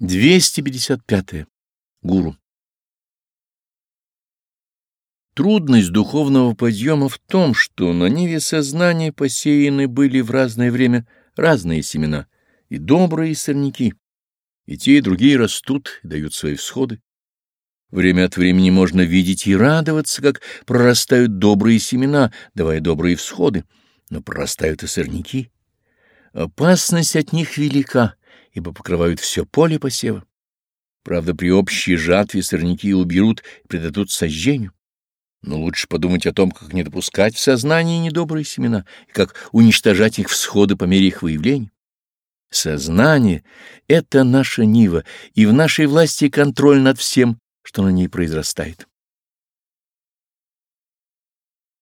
255. -е. Гуру. Трудность духовного подъема в том, что на ниве сознания посеяны были в разное время разные семена, и добрые, и сорняки, и те, и другие растут и дают свои всходы. Время от времени можно видеть и радоваться, как прорастают добрые семена, давая добрые всходы, но прорастают и сорняки. Опасность от них велика — ибо покрывают все поле посева. Правда, при общей жатве сорняки уберут и предадут сожжению. Но лучше подумать о том, как не допускать в сознании недобрые семена и как уничтожать их всходы по мере их выявления. Сознание — это наша нива, и в нашей власти контроль над всем, что на ней произрастает.